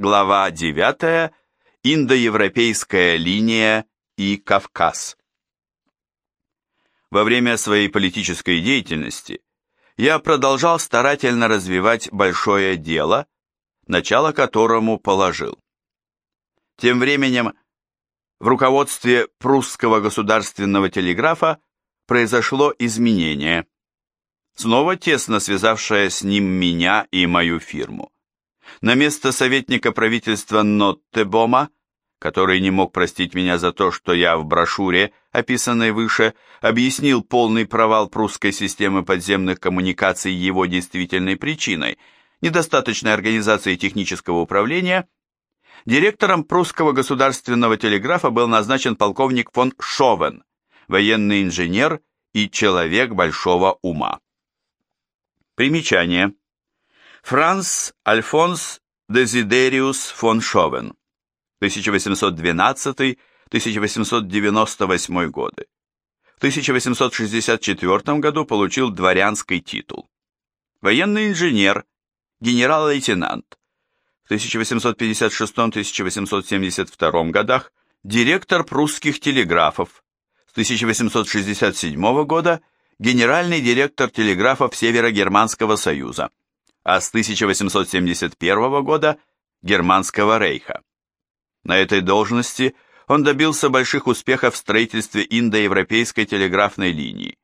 Глава 9. Индоевропейская линия и Кавказ. Во время своей политической деятельности я продолжал старательно развивать большое дело, начало которому положил. Тем временем в руководстве прусского государственного телеграфа произошло изменение, снова тесно связавшее с ним меня и мою фирму. На место советника правительства Ноттебома, который не мог простить меня за то, что я в брошюре, описанной выше, объяснил полный провал прусской системы подземных коммуникаций его действительной причиной, недостаточной организации технического управления, директором прусского государственного телеграфа был назначен полковник фон Шовен, военный инженер и человек большого ума. Примечание. Франц Альфонс Дезидериус фон Шовен, 1812-1898 годы. В 1864 году получил дворянский титул. Военный инженер, генерал-лейтенант. В 1856-1872 годах директор прусских телеграфов. С 1867 года генеральный директор телеграфов Северо-Германского союза а с 1871 года Германского рейха. На этой должности он добился больших успехов в строительстве индоевропейской телеграфной линии.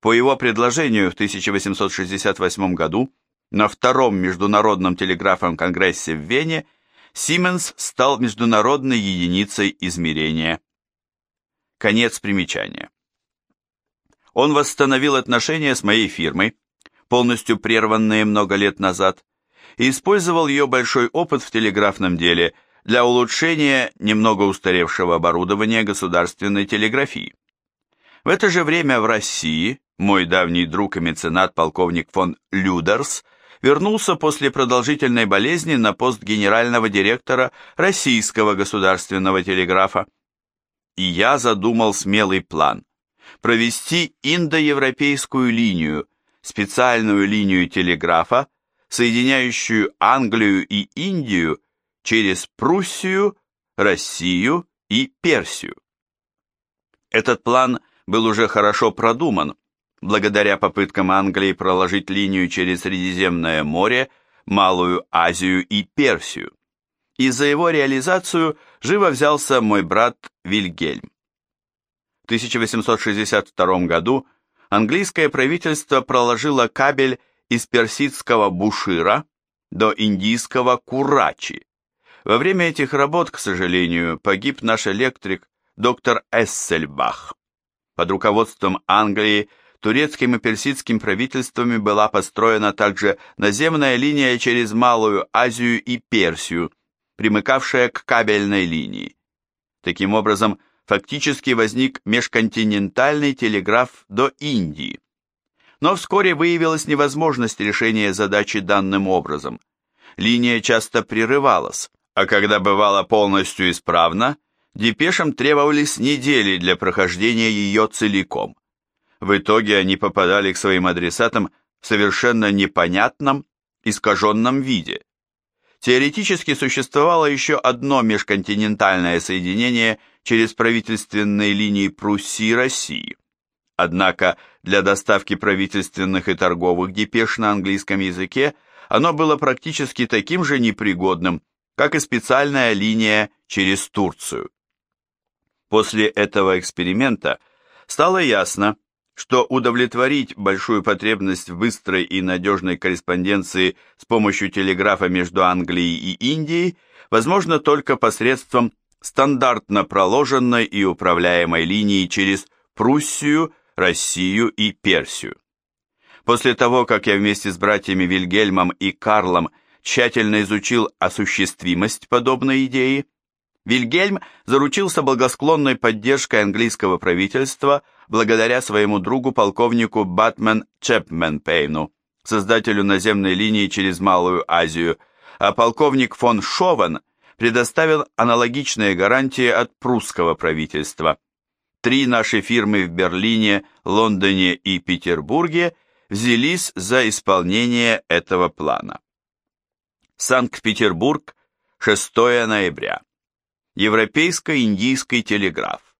По его предложению в 1868 году на Втором международном телеграфном конгрессе в Вене Сименс стал международной единицей измерения. Конец примечания. Он восстановил отношения с моей фирмой, полностью прерванные много лет назад, и использовал ее большой опыт в телеграфном деле для улучшения немного устаревшего оборудования государственной телеграфии. В это же время в России мой давний друг и меценат полковник фон Людерс вернулся после продолжительной болезни на пост генерального директора Российского государственного телеграфа. И я задумал смелый план – провести индоевропейскую линию, специальную линию телеграфа, соединяющую Англию и Индию через Пруссию, Россию и Персию. Этот план был уже хорошо продуман, благодаря попыткам Англии проложить линию через Средиземное море, Малую Азию и Персию. И за его реализацию живо взялся мой брат Вильгельм. В 1862 году английское правительство проложило кабель из персидского Бушира до индийского Курачи. Во время этих работ, к сожалению, погиб наш электрик доктор Эссельбах. Под руководством Англии турецким и персидским правительствами была построена также наземная линия через Малую Азию и Персию, примыкавшая к кабельной линии. Таким образом, фактически возник межконтинентальный телеграф до Индии. Но вскоре выявилась невозможность решения задачи данным образом. Линия часто прерывалась, а когда бывала полностью исправна, депешам требовались недели для прохождения ее целиком. В итоге они попадали к своим адресатам в совершенно непонятном, искаженном виде. Теоретически существовало еще одно межконтинентальное соединение через правительственные линии Пруссии и России. Однако для доставки правительственных и торговых депеш на английском языке оно было практически таким же непригодным, как и специальная линия через Турцию. После этого эксперимента стало ясно, что удовлетворить большую потребность в быстрой и надежной корреспонденции с помощью телеграфа между Англией и Индией возможно только посредством стандартно проложенной и управляемой линии через Пруссию, Россию и Персию. После того, как я вместе с братьями Вильгельмом и Карлом тщательно изучил осуществимость подобной идеи, Вильгельм заручился благосклонной поддержкой английского правительства благодаря своему другу полковнику Батмен Чепменпейну, создателю наземной линии через Малую Азию, а полковник фон Шовен – предоставил аналогичные гарантии от прусского правительства. Три наши фирмы в Берлине, Лондоне и Петербурге взялись за исполнение этого плана. Санкт-Петербург, 6 ноября. Европейско-индийский телеграф.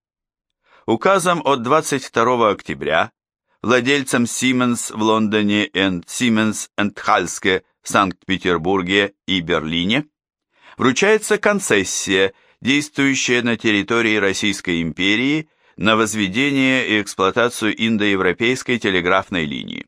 Указом от 22 октября владельцам Siemens в Лондоне и Siemens Halske в Санкт-Петербурге и Берлине вручается концессия, действующая на территории Российской империи на возведение и эксплуатацию индоевропейской телеграфной линии.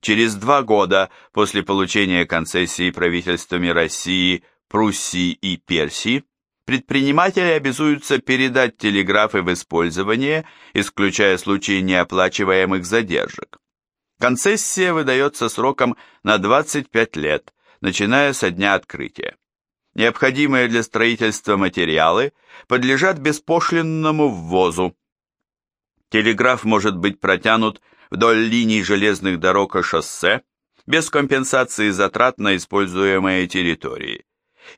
Через два года после получения концессии правительствами России, Пруссии и Персии предприниматели обязуются передать телеграфы в использование, исключая случаи неоплачиваемых задержек. Концессия выдается сроком на 25 лет, начиная со дня открытия. Необходимые для строительства материалы подлежат беспошлинному ввозу. Телеграф может быть протянут вдоль линий железных дорог и шоссе без компенсации затрат на используемые территории.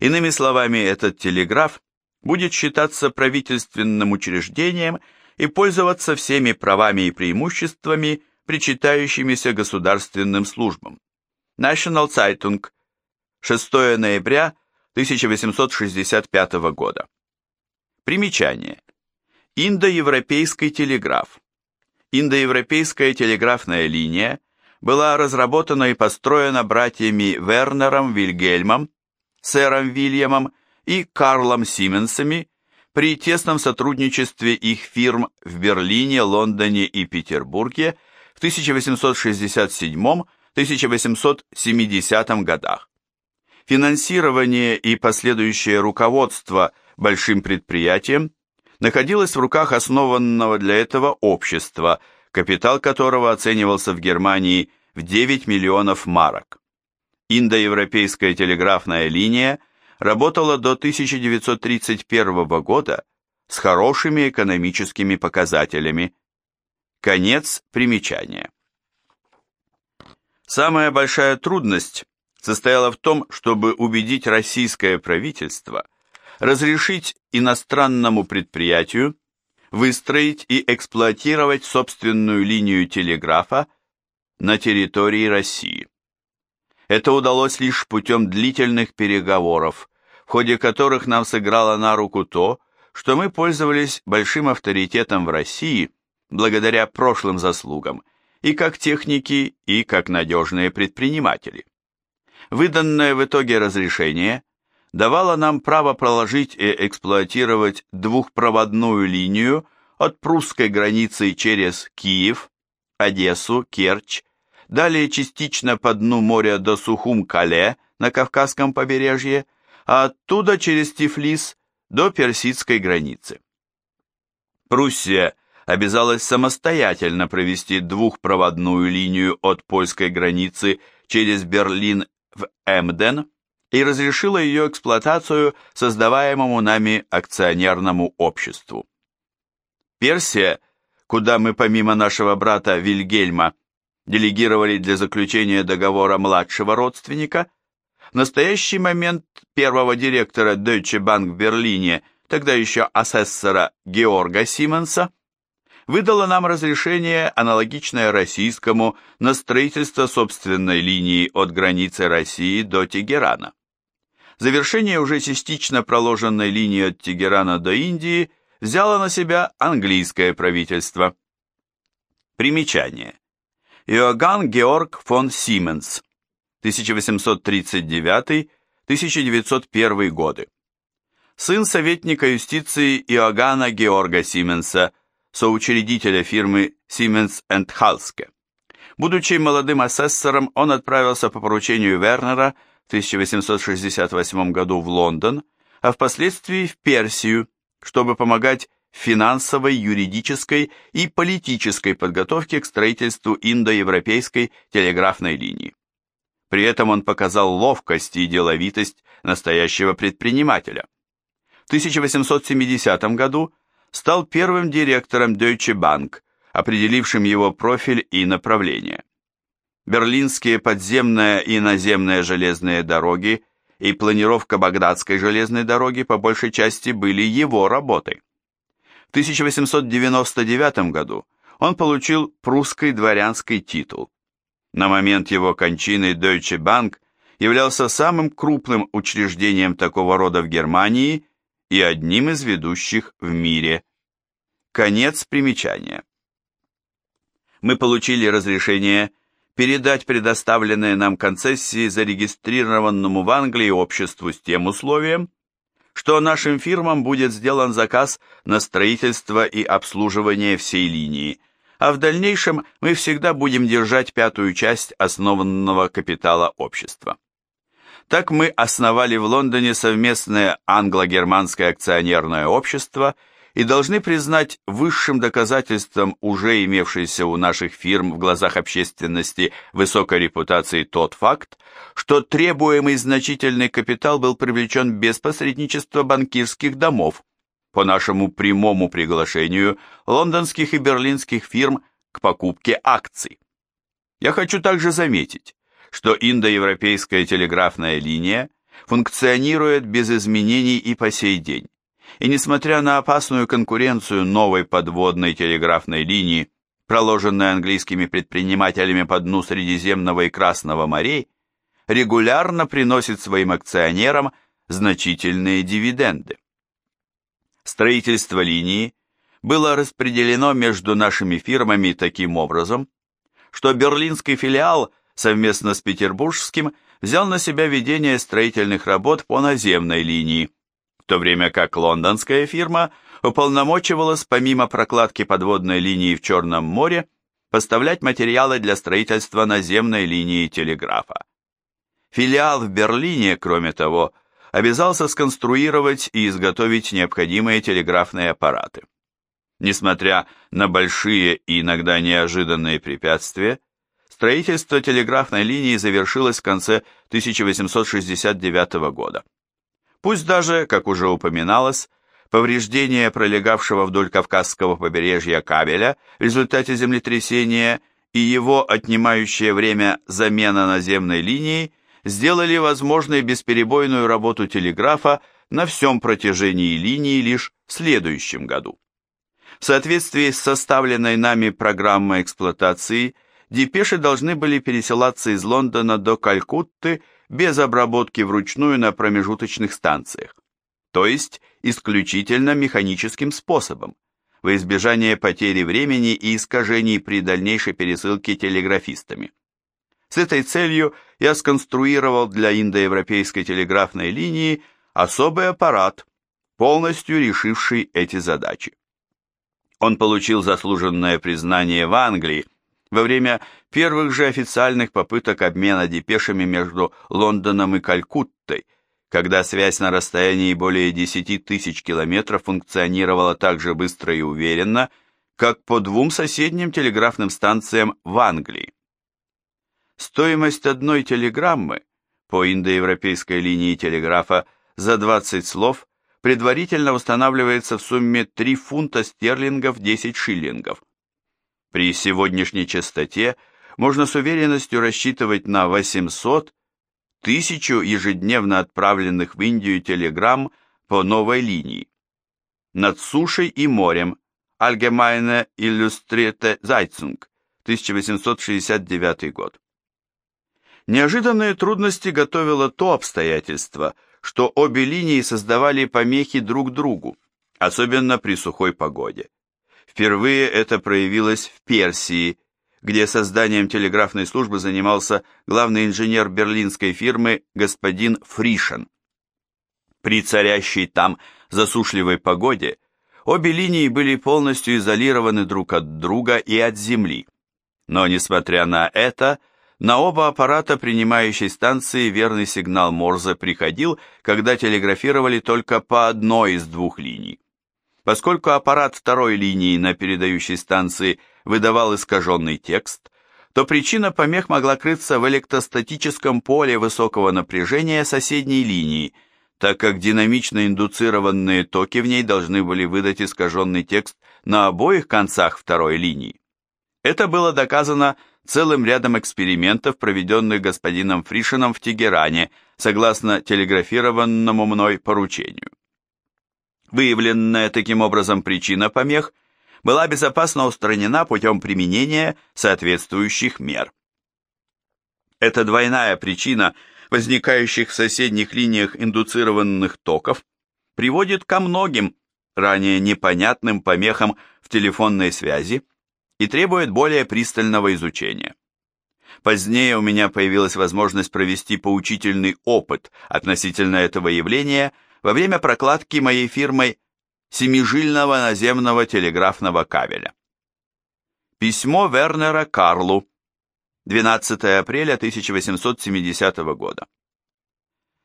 Иными словами, этот телеграф будет считаться правительственным учреждением и пользоваться всеми правами и преимуществами, причитающимися государственным службам. National Zeitung, 6 ноября 1865 года. Примечание. Индоевропейский телеграф. Индоевропейская телеграфная линия была разработана и построена братьями Вернером Вильгельмом сэром Вильямом и Карлом Сименсами при тесном сотрудничестве их фирм в Берлине, Лондоне и Петербурге в 1867-1870 годах. Финансирование и последующее руководство большим предприятием находилось в руках основанного для этого общества, капитал которого оценивался в Германии в 9 миллионов марок. Индоевропейская телеграфная линия работала до 1931 года с хорошими экономическими показателями. Конец примечания. Самая большая трудность состояла в том, чтобы убедить российское правительство разрешить иностранному предприятию выстроить и эксплуатировать собственную линию телеграфа на территории России. Это удалось лишь путем длительных переговоров, в ходе которых нам сыграло на руку то, что мы пользовались большим авторитетом в России благодаря прошлым заслугам, и как техники, и как надежные предприниматели. Выданное в итоге разрешение давало нам право проложить и эксплуатировать двухпроводную линию от прусской границы через Киев, Одессу, Керчь, далее частично по дну моря до Сухум-Кале на Кавказском побережье, а оттуда через Тифлис до персидской границы. Пруссия обязалась самостоятельно провести двухпроводную линию от польской границы через Берлин в Эмден и разрешила ее эксплуатацию создаваемому нами акционерному обществу. Персия, куда мы помимо нашего брата Вильгельма делегировали для заключения договора младшего родственника, в настоящий момент первого директора Deutsche Bank в Берлине, тогда еще асессора Георга Сименса, выдала нам разрешение, аналогичное российскому, на строительство собственной линии от границы России до Тегерана. Завершение уже частично проложенной линии от Тегерана до Индии взяло на себя английское правительство. Примечание. Иоганн Георг фон Сименс, 1839-1901 годы. Сын советника юстиции Иоганна Георга Сименса, соучредителя фирмы Siemens Halske. Будучи молодым асессором, он отправился по поручению Вернера в 1868 году в Лондон, а впоследствии в Персию, чтобы помогать финансовой, юридической и политической подготовке к строительству индоевропейской телеграфной линии. При этом он показал ловкость и деловитость настоящего предпринимателя. В 1870 году стал первым директором Deutsche Bank, определившим его профиль и направление. Берлинские подземная и наземная железные дороги и планировка Багдадской железной дороги по большей части были его работой. В 1899 году он получил прусский дворянский титул. На момент его кончины Deutsche Bank являлся самым крупным учреждением такого рода в Германии и одним из ведущих в мире. Конец примечания. Мы получили разрешение передать предоставленные нам концессии зарегистрированному в Англии обществу с тем условием, что нашим фирмам будет сделан заказ на строительство и обслуживание всей линии, а в дальнейшем мы всегда будем держать пятую часть основанного капитала общества. Так мы основали в Лондоне совместное англо-германское акционерное общество – и должны признать высшим доказательством уже имевшейся у наших фирм в глазах общественности высокой репутации тот факт, что требуемый значительный капитал был привлечен без посредничества банкирских домов по нашему прямому приглашению лондонских и берлинских фирм к покупке акций. Я хочу также заметить, что индоевропейская телеграфная линия функционирует без изменений и по сей день и несмотря на опасную конкуренцию новой подводной телеграфной линии, проложенной английскими предпринимателями по дну Средиземного и Красного морей, регулярно приносит своим акционерам значительные дивиденды. Строительство линии было распределено между нашими фирмами таким образом, что берлинский филиал совместно с петербургским взял на себя ведение строительных работ по наземной линии, в то время как лондонская фирма уполномочивалась помимо прокладки подводной линии в Черном море поставлять материалы для строительства наземной линии телеграфа. Филиал в Берлине, кроме того, обязался сконструировать и изготовить необходимые телеграфные аппараты. Несмотря на большие и иногда неожиданные препятствия, строительство телеграфной линии завершилось в конце 1869 года. Пусть даже, как уже упоминалось, повреждение пролегавшего вдоль Кавказского побережья кабеля в результате землетрясения и его отнимающее время замена наземной линии сделали возможной бесперебойную работу телеграфа на всем протяжении линии лишь в следующем году. В соответствии с составленной нами программой эксплуатации, депеши должны были пересылаться из Лондона до Калькутты без обработки вручную на промежуточных станциях, то есть исключительно механическим способом, во избежание потери времени и искажений при дальнейшей пересылке телеграфистами. С этой целью я сконструировал для индоевропейской телеграфной линии особый аппарат, полностью решивший эти задачи. Он получил заслуженное признание в Англии во время первых же официальных попыток обмена депешами между Лондоном и Калькуттой, когда связь на расстоянии более 10 тысяч километров функционировала так же быстро и уверенно, как по двум соседним телеграфным станциям в Англии. Стоимость одной телеграммы по индоевропейской линии телеграфа за 20 слов предварительно устанавливается в сумме 3 фунта стерлингов 10 шиллингов. При сегодняшней частоте можно с уверенностью рассчитывать на 800 тысячу ежедневно отправленных в Индию телеграмм по новой линии. Над сушей и морем Allgemeine Illustrierte Zeitung, 1869 год. Неожиданные трудности готовило то обстоятельство, что обе линии создавали помехи друг другу, особенно при сухой погоде. Впервые это проявилось в Персии, где созданием телеграфной службы занимался главный инженер берлинской фирмы господин Фришен. При царящей там засушливой погоде обе линии были полностью изолированы друг от друга и от земли. Но, несмотря на это, на оба аппарата принимающей станции верный сигнал Морзе приходил, когда телеграфировали только по одной из двух линий. Поскольку аппарат второй линии на передающей станции выдавал искаженный текст, то причина помех могла крыться в электростатическом поле высокого напряжения соседней линии, так как динамично индуцированные токи в ней должны были выдать искаженный текст на обоих концах второй линии. Это было доказано целым рядом экспериментов, проведенных господином Фришином в Тегеране, согласно телеграфированному мной поручению. Выявленная таким образом причина помех была безопасно устранена путем применения соответствующих мер. Эта двойная причина возникающих в соседних линиях индуцированных токов, приводит ко многим ранее непонятным помехам в телефонной связи и требует более пристального изучения. Позднее у меня появилась возможность провести поучительный опыт относительно этого явления во время прокладки моей фирмой семижильного наземного телеграфного кабеля. Письмо Вернера Карлу, 12 апреля 1870 года.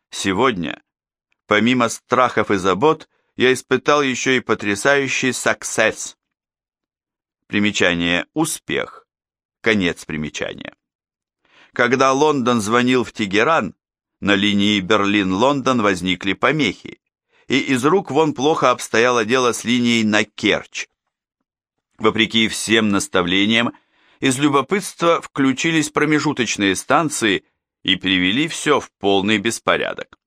Сегодня, помимо страхов и забот, я испытал еще и потрясающий success. Примечание «Успех». Конец примечания. Когда Лондон звонил в Тегеран, на линии Берлин-Лондон возникли помехи, и из рук вон плохо обстояло дело с линией на Керчь. Вопреки всем наставлениям, из любопытства включились промежуточные станции и привели все в полный беспорядок.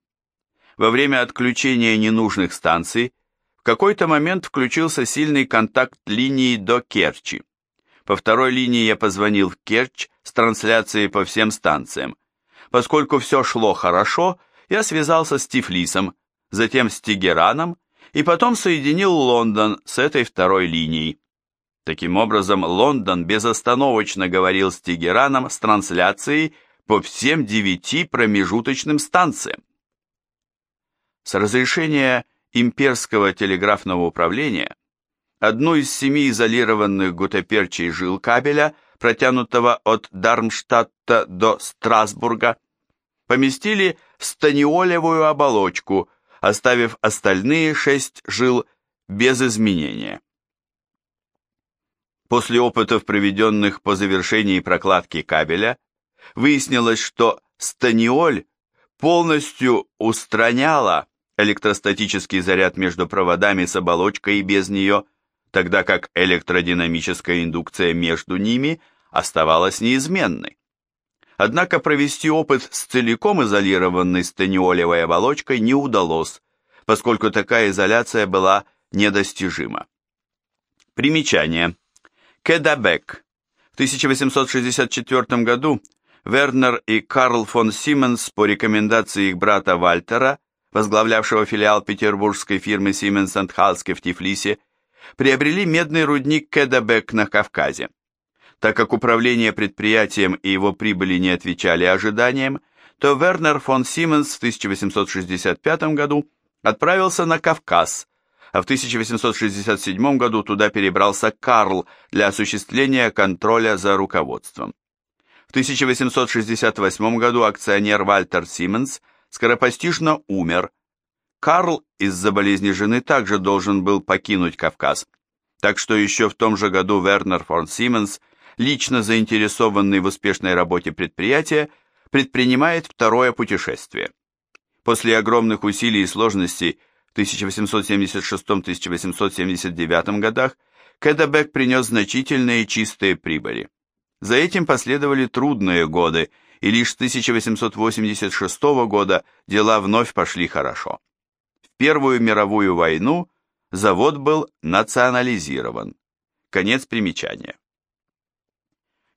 Во время отключения ненужных станций в какой-то момент включился сильный контакт линии до Керчи. По второй линии я позвонил в Керчь с трансляцией по всем станциям. Поскольку все шло хорошо, я связался с Тифлисом, затем с Тегераном и потом соединил Лондон с этой второй линией. Таким образом, Лондон безостановочно говорил с Тегераном с трансляцией по всем девяти промежуточным станциям. С разрешения имперского телеграфного управления одну из семи изолированных гутоперчей жил кабеля, протянутого от Дармштадта до Страсбурга, поместили в станиолевую оболочку, оставив остальные шесть жил без изменения. После опытов, проведенных по завершении прокладки кабеля, выяснилось, что станиоль полностью устраняла электростатический заряд между проводами с оболочкой и без нее, тогда как электродинамическая индукция между ними оставалась неизменной. Однако провести опыт с целиком изолированной станиолевой оболочкой не удалось, поскольку такая изоляция была недостижима. Примечание. Кедабек. В 1864 году Вернер и Карл фон Сименс по рекомендации их брата Вальтера возглавлявшего филиал петербургской фирмы Siemens Halske в Тифлисе, приобрели медный рудник Кедабек на Кавказе. Так как управление предприятием и его прибыли не отвечали ожиданиям, то Вернер фон Сименс в 1865 году отправился на Кавказ, а в 1867 году туда перебрался Карл для осуществления контроля за руководством. В 1868 году акционер Вальтер Сименс скоропостижно умер. Карл из-за болезни жены также должен был покинуть Кавказ. Так что еще в том же году Вернер фон Сименс, лично заинтересованный в успешной работе предприятия, предпринимает второе путешествие. После огромных усилий и сложностей в 1876-1879 годах Кэдебек принес значительные чистые прибыли. За этим последовали трудные годы, и лишь с 1886 года дела вновь пошли хорошо. В Первую мировую войну завод был национализирован. Конец примечания.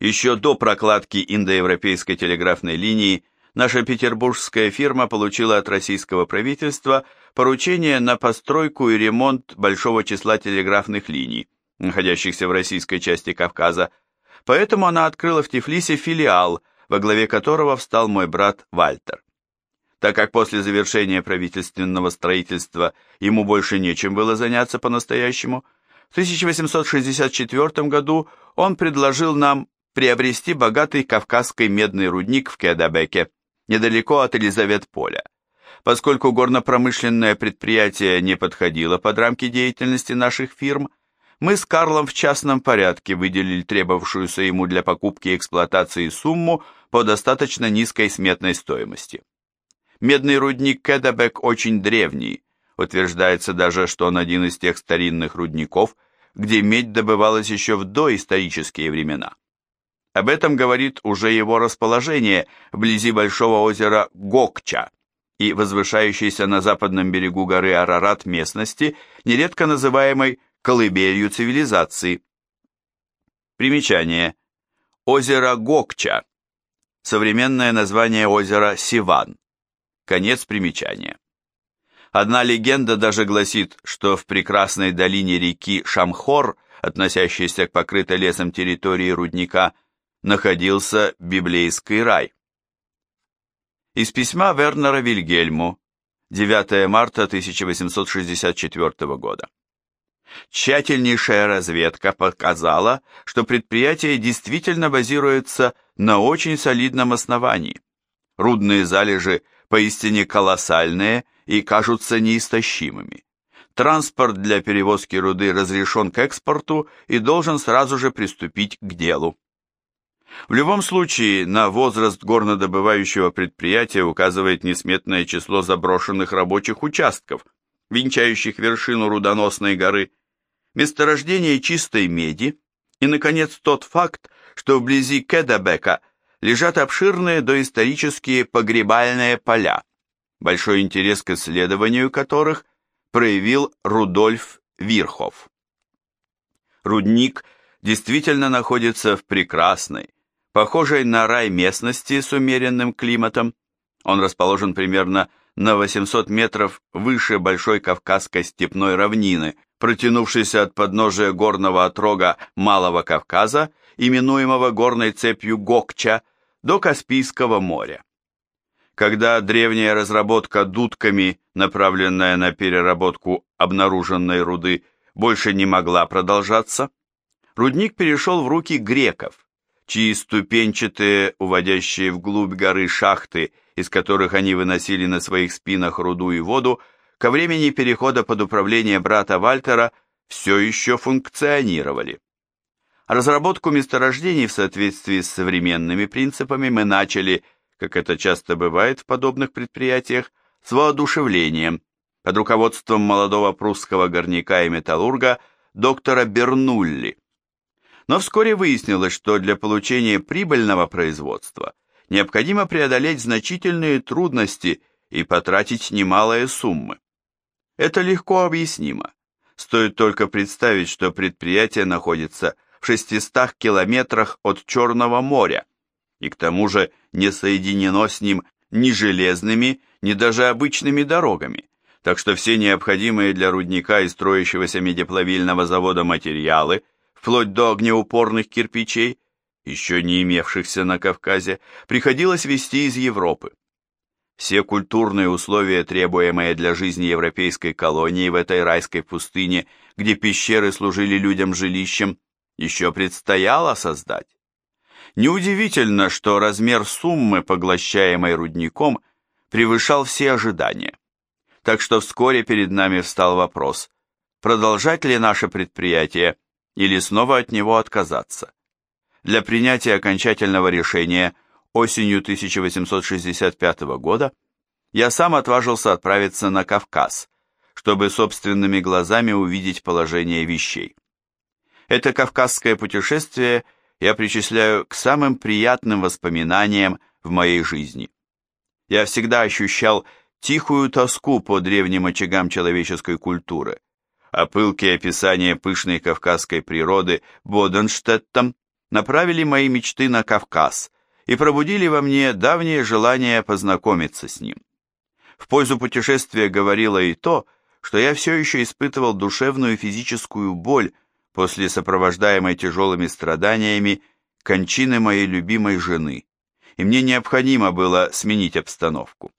Еще до прокладки индоевропейской телеграфной линии наша петербургская фирма получила от российского правительства поручение на постройку и ремонт большого числа телеграфных линий, находящихся в российской части Кавказа, поэтому она открыла в Тифлисе филиал – во главе которого встал мой брат Вальтер. Так как после завершения правительственного строительства ему больше нечем было заняться по-настоящему, в 1864 году он предложил нам приобрести богатый кавказский медный рудник в Кедабеке, недалеко от Елизавет-Поля. Поскольку горно-промышленное предприятие не подходило под рамки деятельности наших фирм, мы с Карлом в частном порядке выделили требовавшуюся ему для покупки и эксплуатации сумму по достаточно низкой сметной стоимости. Медный рудник Кедабек очень древний, утверждается даже, что он один из тех старинных рудников, где медь добывалась еще в доисторические времена. Об этом говорит уже его расположение вблизи большого озера Гокча и возвышающейся на западном берегу горы Арарат местности, нередко называемой колыбелью цивилизации. Примечание. Озеро Гокча. современное название озера Сиван. Конец примечания. Одна легенда даже гласит, что в прекрасной долине реки Шамхор, относящейся к покрытой лесом территории рудника, находился библейский рай. Из письма Вернера Вильгельму, 9 марта 1864 года. Тщательнейшая разведка показала, что предприятие действительно базируется на очень солидном основании. Рудные залежи поистине колоссальные и кажутся неистощимыми. Транспорт для перевозки руды разрешен к экспорту и должен сразу же приступить к делу. В любом случае, на возраст горнодобывающего предприятия указывает несметное число заброшенных рабочих участков, венчающих вершину рудоносной горы, месторождение чистой меди и, наконец, тот факт, что вблизи Кедабека лежат обширные доисторические погребальные поля, большой интерес к исследованию которых проявил Рудольф Вирхов. Рудник действительно находится в прекрасной, похожей на рай местности с умеренным климатом. Он расположен примерно на 800 метров выше Большой Кавказской степной равнины, протянувшейся от подножия горного отрога Малого Кавказа, именуемого горной цепью Гокча, до Каспийского моря. Когда древняя разработка дудками, направленная на переработку обнаруженной руды, больше не могла продолжаться, рудник перешел в руки греков, чьи ступенчатые, уводящие вглубь горы шахты, из которых они выносили на своих спинах руду и воду, ко времени перехода под управление брата Вальтера все еще функционировали. Разработку месторождений в соответствии с современными принципами мы начали, как это часто бывает в подобных предприятиях, с воодушевлением, под руководством молодого прусского горняка и металлурга доктора Бернулли. Но вскоре выяснилось, что для получения прибыльного производства необходимо преодолеть значительные трудности и потратить немалые суммы. Это легко объяснимо. Стоит только представить, что предприятие находится в 600 километрах от Черного моря, и к тому же не соединено с ним ни железными, ни даже обычными дорогами, так что все необходимые для рудника и строящегося медиплавильного завода материалы, вплоть до огнеупорных кирпичей, еще не имевшихся на Кавказе, приходилось везти из Европы. Все культурные условия, требуемые для жизни европейской колонии в этой райской пустыне, где пещеры служили людям жилищем, еще предстояло создать. Неудивительно, что размер суммы, поглощаемой рудником, превышал все ожидания. Так что вскоре перед нами встал вопрос, продолжать ли наше предприятие или снова от него отказаться. Для принятия окончательного решения осенью 1865 года я сам отважился отправиться на Кавказ, чтобы собственными глазами увидеть положение вещей. Это кавказское путешествие я причисляю к самым приятным воспоминаниям в моей жизни. Я всегда ощущал тихую тоску по древним очагам человеческой культуры, а пылкие описания пышной кавказской природы Боденштеттом направили мои мечты на Кавказ и пробудили во мне давнее желание познакомиться с ним. В пользу путешествия говорило и то, что я все еще испытывал душевную и физическую боль после сопровождаемой тяжелыми страданиями кончины моей любимой жены, и мне необходимо было сменить обстановку.